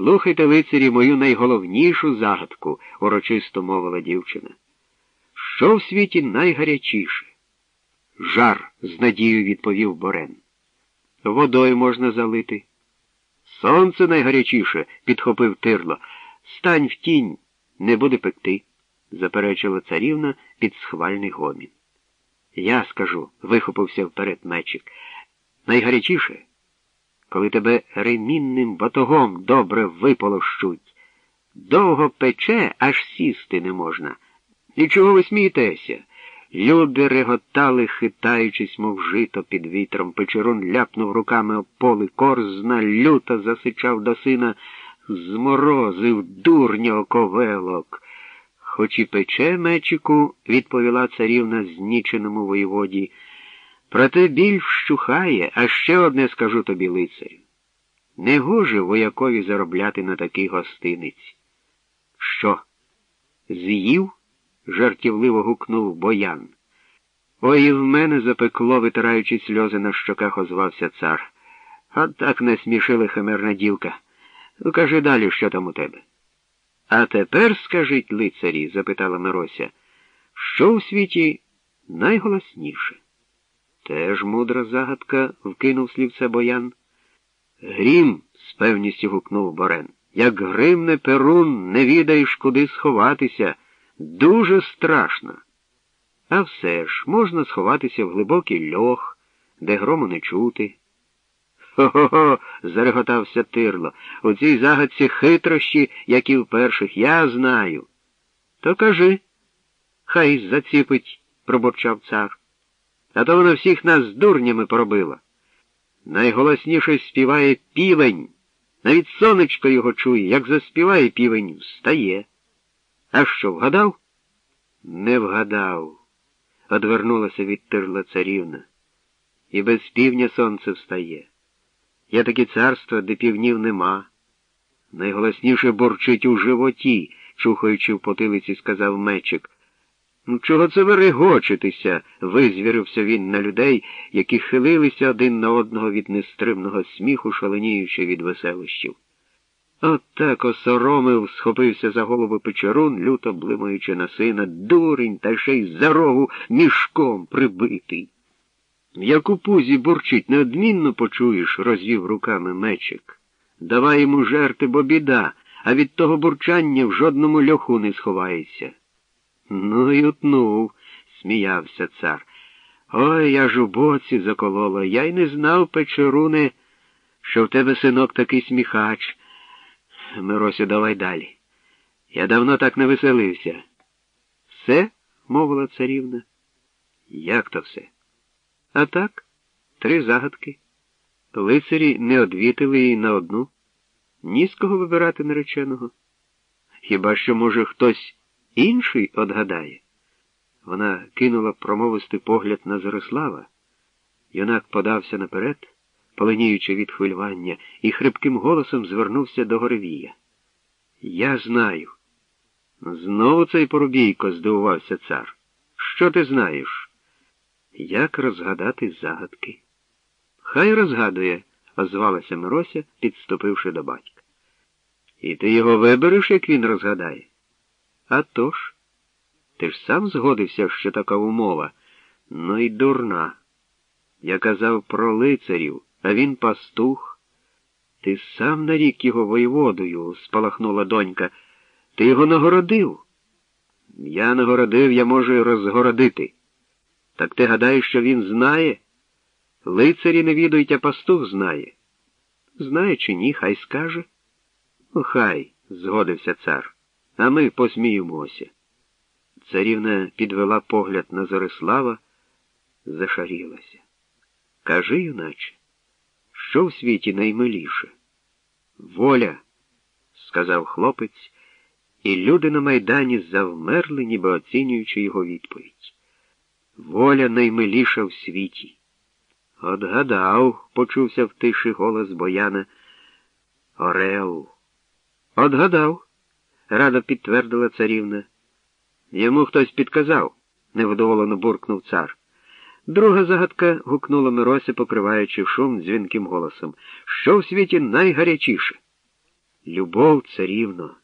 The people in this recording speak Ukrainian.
Слухайте, лицарі, мою найголовнішу загадку, урочисто мовила дівчина. Що в світі найгарячіше? Жар, з надією відповів Борен. Водою можна залити. Сонце найгарячіше, підхопив тирло. Стань в тінь, не буде пекти, заперечила царівна під схвальний гомін. Я скажу, вихопився вперед мечик. Найгарячіше, коли тебе ремінним батогом добре виполощуть. Довго пече, аж сісти не можна. І чого ви смієтеся? Люди реготали, хитаючись, мов жито під вітром. Печерун ляпнув руками об поли корзна, люто засичав до сина, зморозив дурня оковелок. Хоч і пече мечику, відповіла царівна зніченому воєводі, проте біль вщухає, а ще одне скажу тобі, лицарю. Не гоже воякові заробляти на такий гостиниць. Що? З'їв? жартівливо гукнув боян. Ой, і в мене запекло, витираючи сльози на щоках, озвався цар. От так не смішили химерна дівка. Ну, кажи далі, що там у тебе. А тепер скажіть, лицарі, запитала Мирося, що у світі найголосніше? Теж мудра загадка, вкинув слівце боян. Грім, з певністю гукнув Борен. Як гримне перун, не відаєш, куди сховатися. Дуже страшно. А все ж можна сховатися в глибокий льох, де грому не чути. Хо-хо-хо, зареготався тирло. У цій загадці хитрощі, як і в перших, я знаю. То кажи, хай заціпить, пробурчав цар. А то вона всіх нас дурнями поробила. Найголосніше співає півень. Навіть сонечко його чує, як заспіває півень, встає. А що, вгадав? Не вгадав, одвернулася від тирла царівна. І без півня сонце встає. Є такі царства, де півнів нема. Найголосніше борчить у животі, чухаючи в потилиці, сказав мечик. Ну, чого це ви регочетеся? визвірився він на людей, які хилилися один на одного від нестримного сміху, шаленіючи від веселощів. От так осоромив, схопився за голову печерун, люто блимаючи на сина, дурень, та ще й за рогу мішком прибитий. Як у пузі бурчить, неодмінно почуєш, розвів руками мечик. Давай йому жерти, бо біда, а від того бурчання в жодному льоху не сховається. Ну й утнув, сміявся цар. Ой, я ж у боці заколола. Я й не знав, печеруне, що в тебе синок такий сміхач. Миросю, давай далі. Я давно так не веселився. Все? мовила царівна. Як то все? А так, три загадки. Лицарі не одвітили їй на одну. Ні з кого вибирати нареченого. Хіба що, може, хтось інший одгадає? Вона кинула промовистий погляд на Зорислава. Юнак подався наперед поленіючи від хвилювання, і хрипким голосом звернувся до Горевія. Я знаю. Знову цей поробійко, здивувався цар. Що ти знаєш? Як розгадати загадки? Хай розгадує, озвалася Мирося, підступивши до батька. І ти його вибереш, як він розгадає? «А тож, ти ж сам згодився, що така умова, ну й дурна. Я казав про лицарів. А він пастух. Ти сам нарік його воєводою, спалахнула донька. Ти його нагородив. Я нагородив, я можу й розгородити. Так ти гадаєш, що він знає? Лицарі не відають, а пастух знає. Знає чи ні, хай скаже. Ну, хай, згодився цар, а ми посміємося. Царівна підвела погляд на Зорислава, зашарілася. Кажи, юначе. Що в світі наймиліше? Воля, сказав хлопець, і люди на майдані завмерли, ніби оцінюючи його відповідь. Воля наймиліша в світі. Отгадав, почувся в тиші голос Бояна. Орел. Отгадав, радо підтвердила царівна. Йому хтось підказав, невдоволено буркнув цар. Друга загадка гукнула Мирося, покриваючи шум дзвінким голосом. Що в світі найгарячіше? Любов царівно.